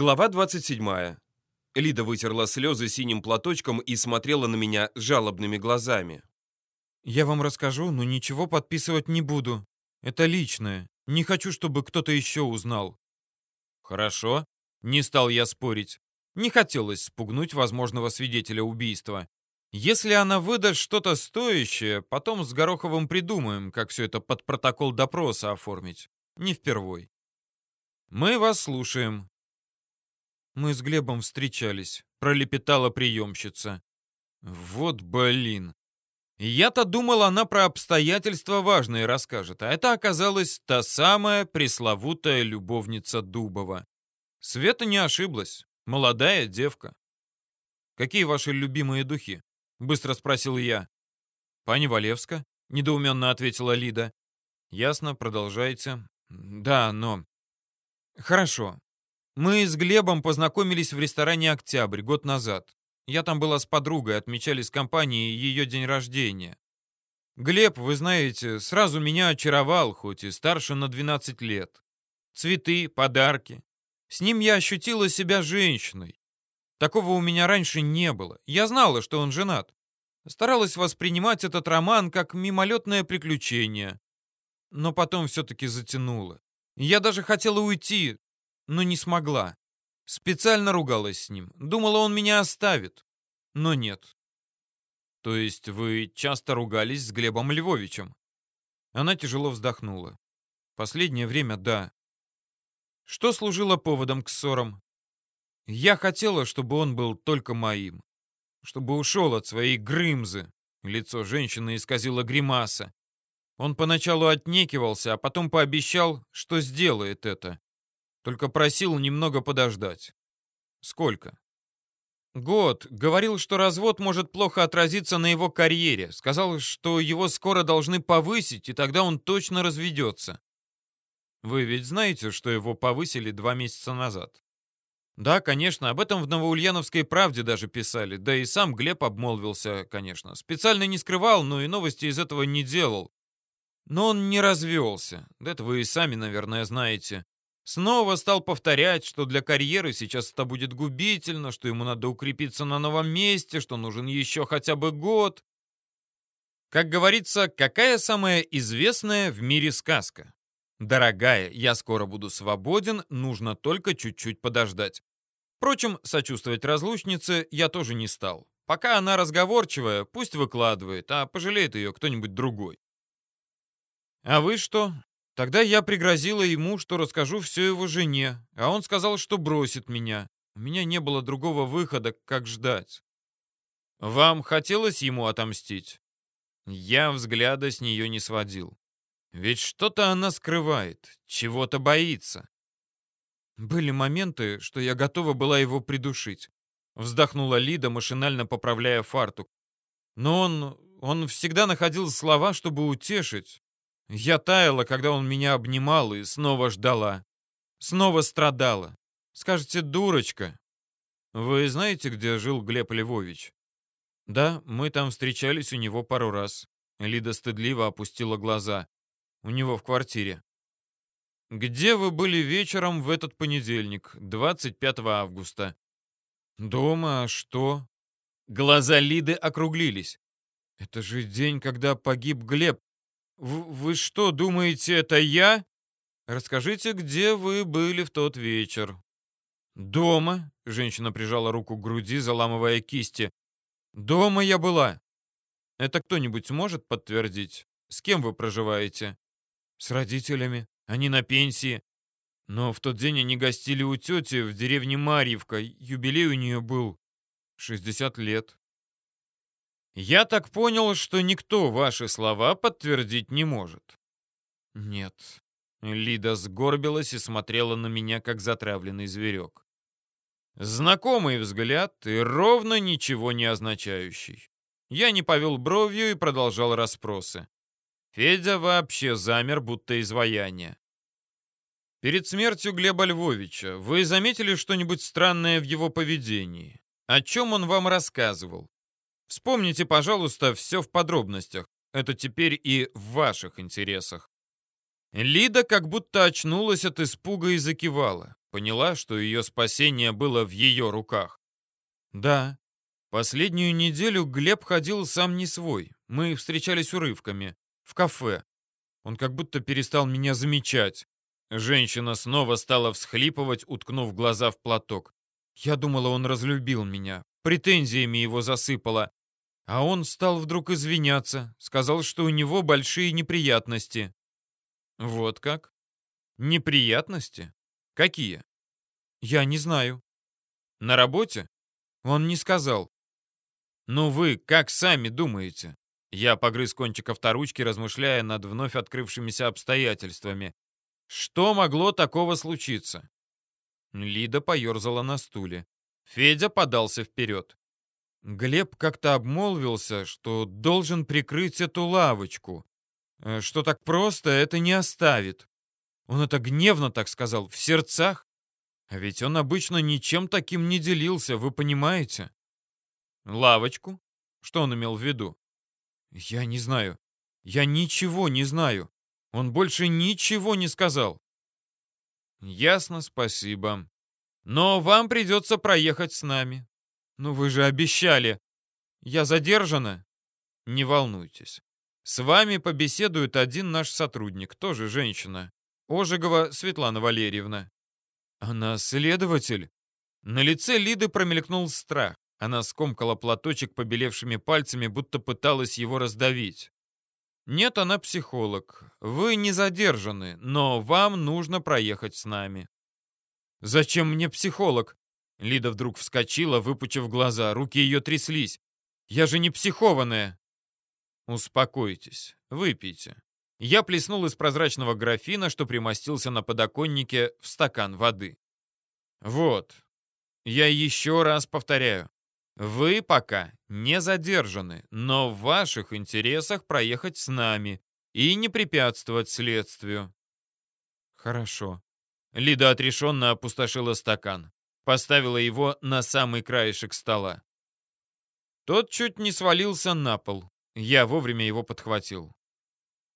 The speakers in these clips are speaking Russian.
Глава 27. Лида вытерла слезы синим платочком и смотрела на меня жалобными глазами. «Я вам расскажу, но ничего подписывать не буду. Это личное. Не хочу, чтобы кто-то еще узнал». «Хорошо». Не стал я спорить. Не хотелось спугнуть возможного свидетеля убийства. Если она выдаст что-то стоящее, потом с Гороховым придумаем, как все это под протокол допроса оформить. Не впервой. Мы вас слушаем. Мы с Глебом встречались, пролепетала приемщица. Вот блин. Я-то думал, она про обстоятельства важные расскажет, а это оказалась та самая пресловутая любовница Дубова. Света не ошиблась. Молодая девка. «Какие ваши любимые духи?» — быстро спросил я. «Пани Валевска?» — недоуменно ответила Лида. «Ясно, продолжайте». «Да, но...» «Хорошо. Мы с Глебом познакомились в ресторане «Октябрь» год назад. Я там была с подругой, отмечали с компанией ее день рождения. Глеб, вы знаете, сразу меня очаровал, хоть и старше на 12 лет. Цветы, подарки. С ним я ощутила себя женщиной. Такого у меня раньше не было. Я знала, что он женат. Старалась воспринимать этот роман как мимолетное приключение. Но потом все-таки затянуло. Я даже хотела уйти, но не смогла. Специально ругалась с ним. Думала, он меня оставит. Но нет. То есть вы часто ругались с Глебом Львовичем? Она тяжело вздохнула. Последнее время да. Что служило поводом к ссорам? Я хотела, чтобы он был только моим. Чтобы ушел от своей грымзы. Лицо женщины исказило гримаса. Он поначалу отнекивался, а потом пообещал, что сделает это. Только просил немного подождать. Сколько? Год. Говорил, что развод может плохо отразиться на его карьере. Сказал, что его скоро должны повысить, и тогда он точно разведется. Вы ведь знаете, что его повысили два месяца назад? Да, конечно, об этом в Новоульяновской правде даже писали. Да и сам Глеб обмолвился, конечно. Специально не скрывал, но и новости из этого не делал. Но он не развелся. Да это вы и сами, наверное, знаете. Снова стал повторять, что для карьеры сейчас это будет губительно, что ему надо укрепиться на новом месте, что нужен еще хотя бы год. Как говорится, какая самая известная в мире сказка? Дорогая, я скоро буду свободен, нужно только чуть-чуть подождать. Впрочем, сочувствовать разлучнице я тоже не стал. Пока она разговорчивая, пусть выкладывает, а пожалеет ее кто-нибудь другой. А вы что? Тогда я пригрозила ему, что расскажу все его жене, а он сказал, что бросит меня. У меня не было другого выхода, как ждать. Вам хотелось ему отомстить? Я взгляда с нее не сводил. Ведь что-то она скрывает, чего-то боится. Были моменты, что я готова была его придушить. Вздохнула Лида, машинально поправляя фартук. Но он... он всегда находил слова, чтобы утешить. Я таяла, когда он меня обнимал, и снова ждала. Снова страдала. Скажете, дурочка. Вы знаете, где жил Глеб Львович? Да, мы там встречались у него пару раз. Лида стыдливо опустила глаза. У него в квартире. Где вы были вечером в этот понедельник, 25 августа? Дома, а что? Глаза Лиды округлились. Это же день, когда погиб Глеб. «Вы что, думаете, это я? Расскажите, где вы были в тот вечер?» «Дома», — женщина прижала руку к груди, заламывая кисти. «Дома я была». «Это кто-нибудь может подтвердить? С кем вы проживаете?» «С родителями. Они на пенсии. Но в тот день они гостили у тети в деревне Марьевка. Юбилей у нее был 60 лет. Я так понял, что никто ваши слова подтвердить не может. Нет. Лида сгорбилась и смотрела на меня, как затравленный зверек. Знакомый взгляд и ровно ничего не означающий. Я не повел бровью и продолжал расспросы. Федя вообще замер, будто изваяние. Перед смертью Глеба Львовича вы заметили что-нибудь странное в его поведении? О чем он вам рассказывал? Вспомните, пожалуйста, все в подробностях. Это теперь и в ваших интересах. Лида как будто очнулась от испуга и закивала. Поняла, что ее спасение было в ее руках. Да. Последнюю неделю Глеб ходил сам не свой. Мы встречались урывками. В кафе. Он как будто перестал меня замечать. Женщина снова стала всхлипывать, уткнув глаза в платок. Я думала, он разлюбил меня. Претензиями его засыпала. А он стал вдруг извиняться. Сказал, что у него большие неприятности. Вот как? Неприятности? Какие? Я не знаю. На работе? Он не сказал. Ну вы как сами думаете? Я погрыз кончик авторучки, размышляя над вновь открывшимися обстоятельствами. Что могло такого случиться? Лида поерзала на стуле. Федя подался вперед. Глеб как-то обмолвился, что должен прикрыть эту лавочку, э, что так просто это не оставит. Он это гневно так сказал, в сердцах. А ведь он обычно ничем таким не делился, вы понимаете? Лавочку? Что он имел в виду? Я не знаю. Я ничего не знаю. Он больше ничего не сказал. Ясно, спасибо. Но вам придется проехать с нами. Ну вы же обещали. Я задержана? Не волнуйтесь. С вами побеседует один наш сотрудник, тоже женщина. Ожегова Светлана Валерьевна. Она следователь? На лице Лиды промелькнул страх. Она скомкала платочек побелевшими пальцами, будто пыталась его раздавить. «Нет, она психолог. Вы не задержаны, но вам нужно проехать с нами». «Зачем мне психолог?» Лида вдруг вскочила, выпучив глаза. Руки ее тряслись. «Я же не психованная!» «Успокойтесь. Выпейте». Я плеснул из прозрачного графина, что примостился на подоконнике, в стакан воды. «Вот. Я еще раз повторяю. Вы пока не задержаны, но в ваших интересах проехать с нами и не препятствовать следствию. Хорошо. Лида отрешенно опустошила стакан, поставила его на самый краешек стола. Тот чуть не свалился на пол. Я вовремя его подхватил.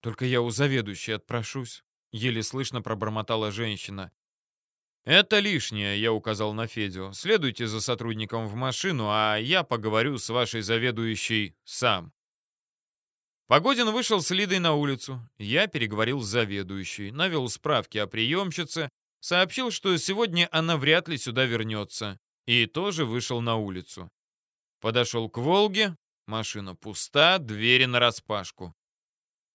Только я у заведующей отпрошусь, еле слышно пробормотала женщина. «Это лишнее», — я указал на Федю. «Следуйте за сотрудником в машину, а я поговорю с вашей заведующей сам». Погодин вышел с Лидой на улицу. Я переговорил с заведующей, навел справки о приемщице, сообщил, что сегодня она вряд ли сюда вернется, и тоже вышел на улицу. Подошел к «Волге», машина пуста, двери нараспашку.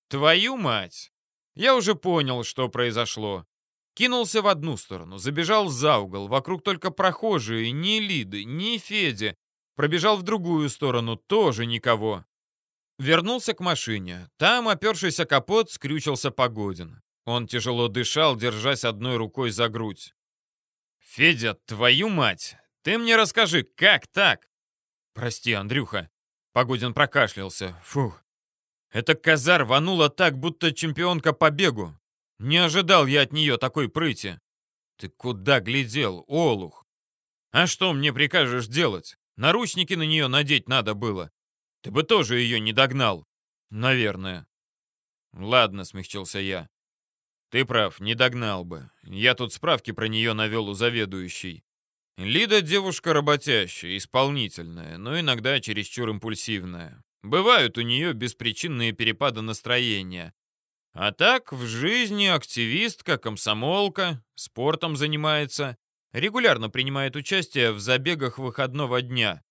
«Твою мать!» Я уже понял, что произошло. Кинулся в одну сторону, забежал за угол, вокруг только прохожие, ни Лиды, ни Феди. Пробежал в другую сторону, тоже никого. Вернулся к машине. Там, опершись о капот, скрючился Погодин. Он тяжело дышал, держась одной рукой за грудь. «Федя, твою мать! Ты мне расскажи, как так?» «Прости, Андрюха». Погодин прокашлялся. «Фух. Эта коза рванула так, будто чемпионка по бегу. Не ожидал я от нее такой прыти. Ты куда глядел, олух? А что мне прикажешь делать? Наручники на нее надеть надо было. Ты бы тоже ее не догнал. Наверное. Ладно, смягчился я. Ты прав, не догнал бы. Я тут справки про нее навел у заведующей. Лида девушка работящая, исполнительная, но иногда чересчур импульсивная. Бывают у нее беспричинные перепады настроения. А так, в жизни активистка, комсомолка, спортом занимается, регулярно принимает участие в забегах выходного дня.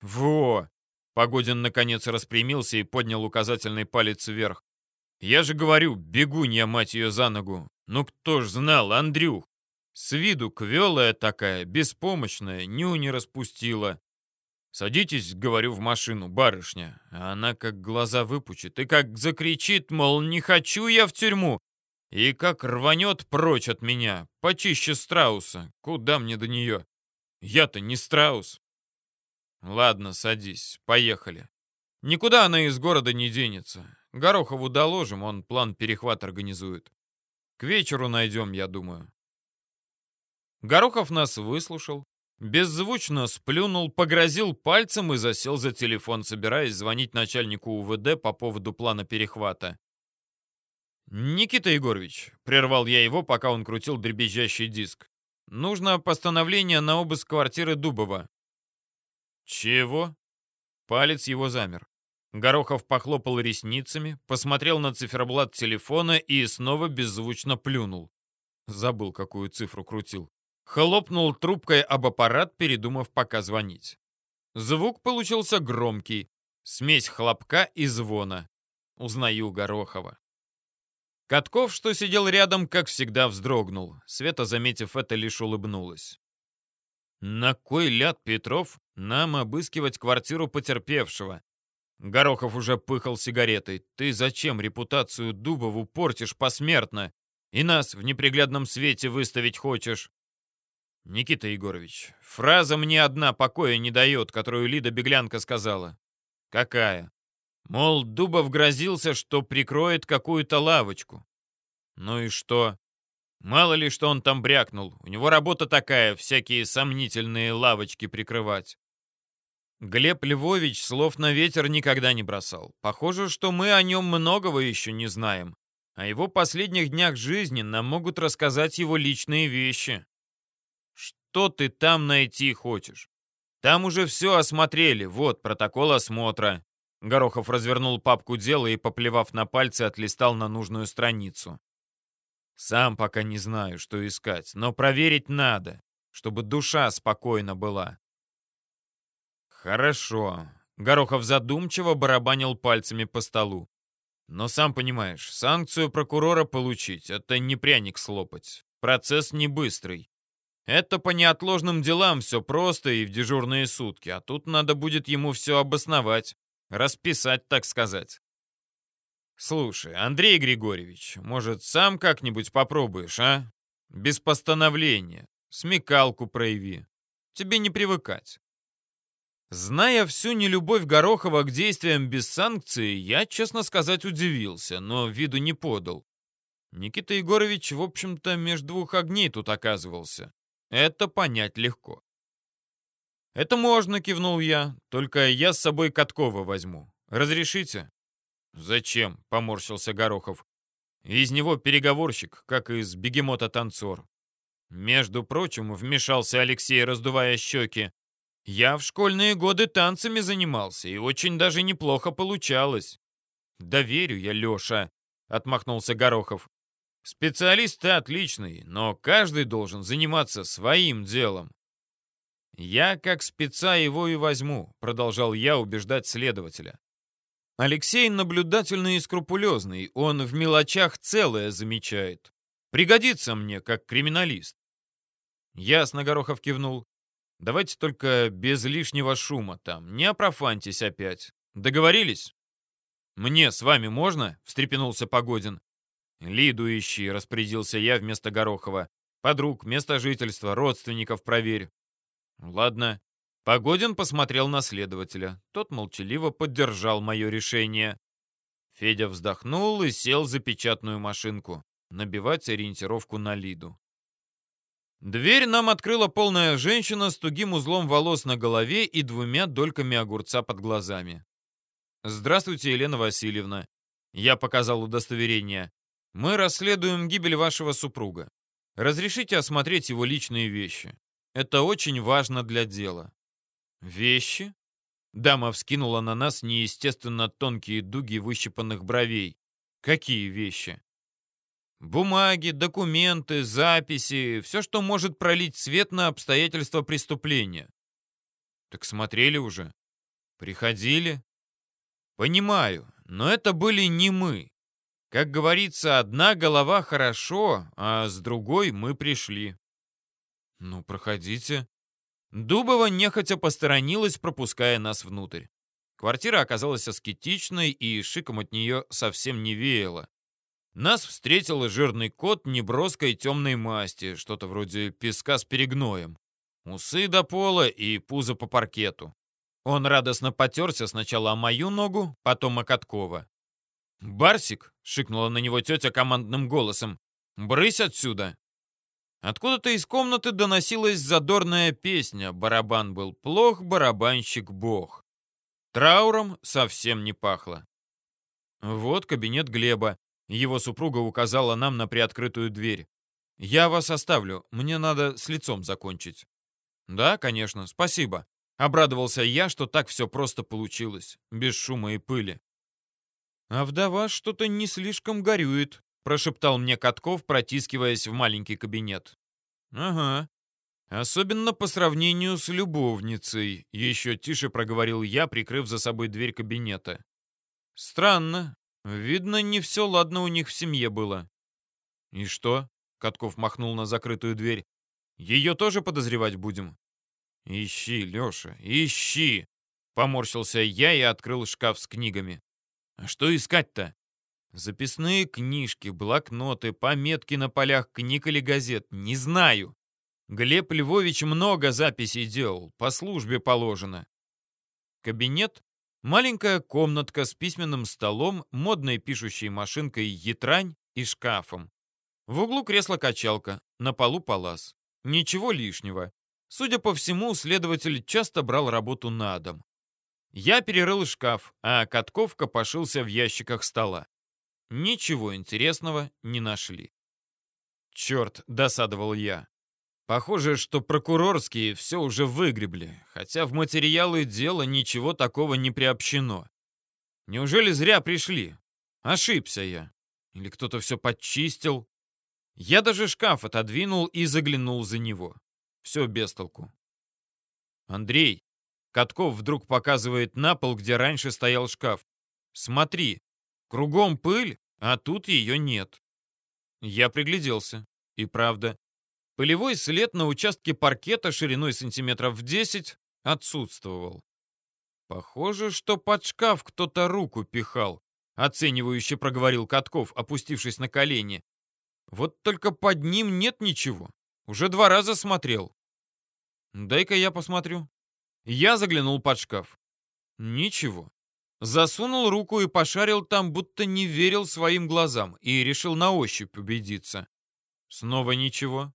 Во! Погодин наконец распрямился и поднял указательный палец вверх. Я же говорю, бегунья, мать ее, за ногу. Ну кто ж знал, Андрюх? С виду квелая такая, беспомощная, ню не распустила. «Садитесь, — говорю, — в машину, барышня». А она как глаза выпучит и как закричит, мол, не хочу я в тюрьму. И как рванет прочь от меня, почище страуса. Куда мне до нее? Я-то не страус. Ладно, садись, поехали. Никуда она из города не денется. Горохову доложим, он план перехват организует. К вечеру найдем, я думаю. Горохов нас выслушал, Беззвучно сплюнул, погрозил пальцем и засел за телефон, собираясь звонить начальнику УВД по поводу плана перехвата. «Никита Егорович», — прервал я его, пока он крутил дребезжащий диск. Нужно постановление на обыск квартиры Дубова». «Чего?» Палец его замер. Горохов похлопал ресницами, посмотрел на циферблат телефона и снова беззвучно плюнул. Забыл, какую цифру крутил. Хлопнул трубкой об аппарат, передумав пока звонить. Звук получился громкий. Смесь хлопка и звона. Узнаю Горохова. Катков, что сидел рядом, как всегда вздрогнул. Света, заметив это, лишь улыбнулась. «На кой ляд, Петров, нам обыскивать квартиру потерпевшего?» Горохов уже пыхал сигаретой. «Ты зачем репутацию Дубову портишь посмертно? И нас в неприглядном свете выставить хочешь?» «Никита Егорович, фраза мне одна покоя не дает, которую Лида Беглянка сказала». «Какая?» Мол, Дубов грозился, что прикроет какую-то лавочку. Ну и что? Мало ли, что он там брякнул. У него работа такая, всякие сомнительные лавочки прикрывать. Глеб Львович слов на ветер никогда не бросал. Похоже, что мы о нем многого еще не знаем. О его последних днях жизни нам могут рассказать его личные вещи. Что ты там найти хочешь? Там уже все осмотрели. Вот протокол осмотра. Горохов развернул папку дела и, поплевав на пальцы, отлистал на нужную страницу. Сам пока не знаю, что искать, но проверить надо, чтобы душа спокойна была. Хорошо. Горохов задумчиво барабанил пальцами по столу. Но сам понимаешь, санкцию прокурора получить — это не пряник слопать. Процесс не быстрый. Это по неотложным делам все просто и в дежурные сутки, а тут надо будет ему все обосновать, расписать, так сказать. Слушай, Андрей Григорьевич, может, сам как-нибудь попробуешь, а? Без постановления. Смекалку прояви. Тебе не привыкать. Зная всю нелюбовь Горохова к действиям без санкций, я, честно сказать, удивился, но виду не подал. Никита Егорович, в общем-то, между двух огней тут оказывался. Это понять легко. «Это можно», — кивнул я, — «только я с собой Каткова возьму. Разрешите?» «Зачем?» — поморщился Горохов. «Из него переговорщик, как из бегемота танцор». Между прочим, вмешался Алексей, раздувая щеки. Я в школьные годы танцами занимался, и очень даже неплохо получалось. Да верю я, Леша, отмахнулся Горохов. Специалист отличный, но каждый должен заниматься своим делом. Я как спеца его и возьму, продолжал я убеждать следователя. Алексей наблюдательный и скрупулезный, он в мелочах целое замечает. Пригодится мне, как криминалист. Ясно, Горохов кивнул. Давайте только без лишнего шума там. Не опрофантись опять. Договорились? Мне с вами можно? Встрепенулся Погодин. Лиду ищи, распорядился я вместо Горохова. Подруг, место жительства, родственников проверь. Ладно. Погодин посмотрел на следователя. Тот молчаливо поддержал мое решение. Федя вздохнул и сел за печатную машинку. Набивать ориентировку на Лиду. Дверь нам открыла полная женщина с тугим узлом волос на голове и двумя дольками огурца под глазами. «Здравствуйте, Елена Васильевна». Я показал удостоверение. «Мы расследуем гибель вашего супруга. Разрешите осмотреть его личные вещи. Это очень важно для дела». «Вещи?» Дама вскинула на нас неестественно тонкие дуги выщипанных бровей. «Какие вещи?» Бумаги, документы, записи, все, что может пролить свет на обстоятельства преступления. Так смотрели уже? Приходили? Понимаю, но это были не мы. Как говорится, одна голова хорошо, а с другой мы пришли. Ну, проходите. Дубова нехотя посторонилась, пропуская нас внутрь. Квартира оказалась аскетичной, и шиком от нее совсем не веяло. Нас встретил жирный кот неброской темной масти, что-то вроде песка с перегноем. Усы до пола и пузо по паркету. Он радостно потерся сначала о мою ногу, потом о Каткова. «Барсик!» — шикнула на него тетя командным голосом. «Брысь отсюда!» Откуда-то из комнаты доносилась задорная песня «Барабан был плох, барабанщик бог». Трауром совсем не пахло. Вот кабинет Глеба. Его супруга указала нам на приоткрытую дверь. Я вас оставлю, мне надо с лицом закончить. Да, конечно, спасибо. Обрадовался я, что так все просто получилось, без шума и пыли. А вдова что-то не слишком горюет, прошептал мне Катков, протискиваясь в маленький кабинет. Ага. Особенно по сравнению с любовницей, еще тише проговорил я, прикрыв за собой дверь кабинета. Странно. Видно, не все ладно у них в семье было. И что? Катков махнул на закрытую дверь. Ее тоже подозревать будем? Ищи, Леша, ищи! Поморщился я и открыл шкаф с книгами. А что искать-то? Записные книжки, блокноты, пометки на полях книг или газет. Не знаю. Глеб Львович много записей делал, по службе положено. Кабинет Маленькая комнатка с письменным столом, модной пишущей машинкой «Ятрань» и шкафом. В углу кресло-качалка, на полу палас. Ничего лишнего. Судя по всему, следователь часто брал работу на дом. Я перерыл шкаф, а Катков копошился в ящиках стола. Ничего интересного не нашли. «Черт!» — досадовал я. Похоже, что прокурорские все уже выгребли, хотя в материалы дела ничего такого не приобщено. Неужели зря пришли? Ошибся я. Или кто-то все подчистил? Я даже шкаф отодвинул и заглянул за него. Все без толку. Андрей, Катков вдруг показывает на пол, где раньше стоял шкаф. Смотри, кругом пыль, а тут ее нет. Я пригляделся. И правда, Полевой след на участке паркета шириной сантиметров в 10 отсутствовал. Похоже, что под шкаф кто-то руку пихал, оценивающе проговорил Катков, опустившись на колени. Вот только под ним нет ничего. Уже два раза смотрел. Дай-ка я посмотрю. Я заглянул под шкаф. Ничего. Засунул руку и пошарил там, будто не верил своим глазам, и решил на ощупь убедиться. Снова ничего.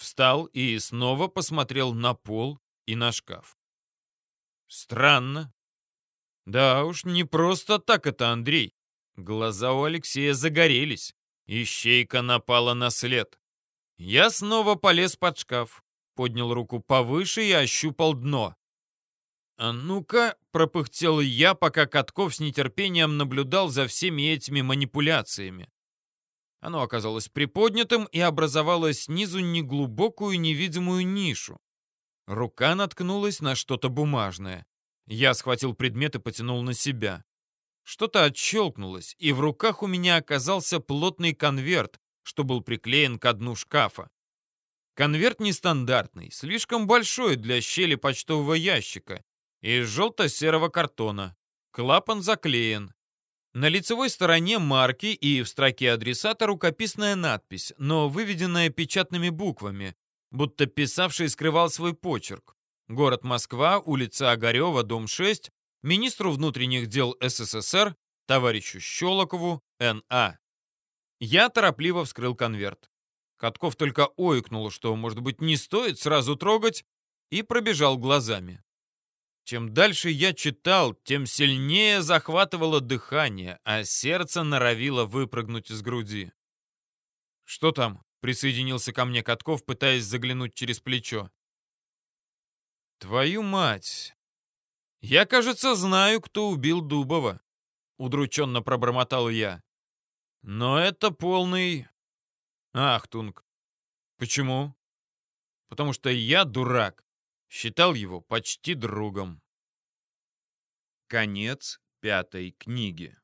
Встал и снова посмотрел на пол и на шкаф. Странно. Да уж, не просто так это, Андрей. Глаза у Алексея загорелись. Ищейка напала на след. Я снова полез под шкаф, поднял руку повыше и ощупал дно. «А ну-ка!» — пропыхтел я, пока Катков с нетерпением наблюдал за всеми этими манипуляциями. Оно оказалось приподнятым и образовало снизу неглубокую невидимую нишу. Рука наткнулась на что-то бумажное. Я схватил предмет и потянул на себя. Что-то отщелкнулось, и в руках у меня оказался плотный конверт, что был приклеен к дну шкафа. Конверт нестандартный, слишком большой для щели почтового ящика, из желто-серого картона. Клапан заклеен. На лицевой стороне марки и в строке адресата рукописная надпись, но выведенная печатными буквами, будто писавший скрывал свой почерк. Город Москва, улица Огарева, дом 6, министру внутренних дел СССР, товарищу Щелокову, Н.А. Я торопливо вскрыл конверт. Катков только ойкнул, что, может быть, не стоит сразу трогать, и пробежал глазами. Чем дальше я читал, тем сильнее захватывало дыхание, а сердце норовило выпрыгнуть из груди. «Что там?» — присоединился ко мне Катков, пытаясь заглянуть через плечо. «Твою мать! Я, кажется, знаю, кто убил Дубова», — удрученно пробормотал я. «Но это полный... Ахтунг. Почему?» «Потому что я дурак считал его почти другом. Конец пятой книги.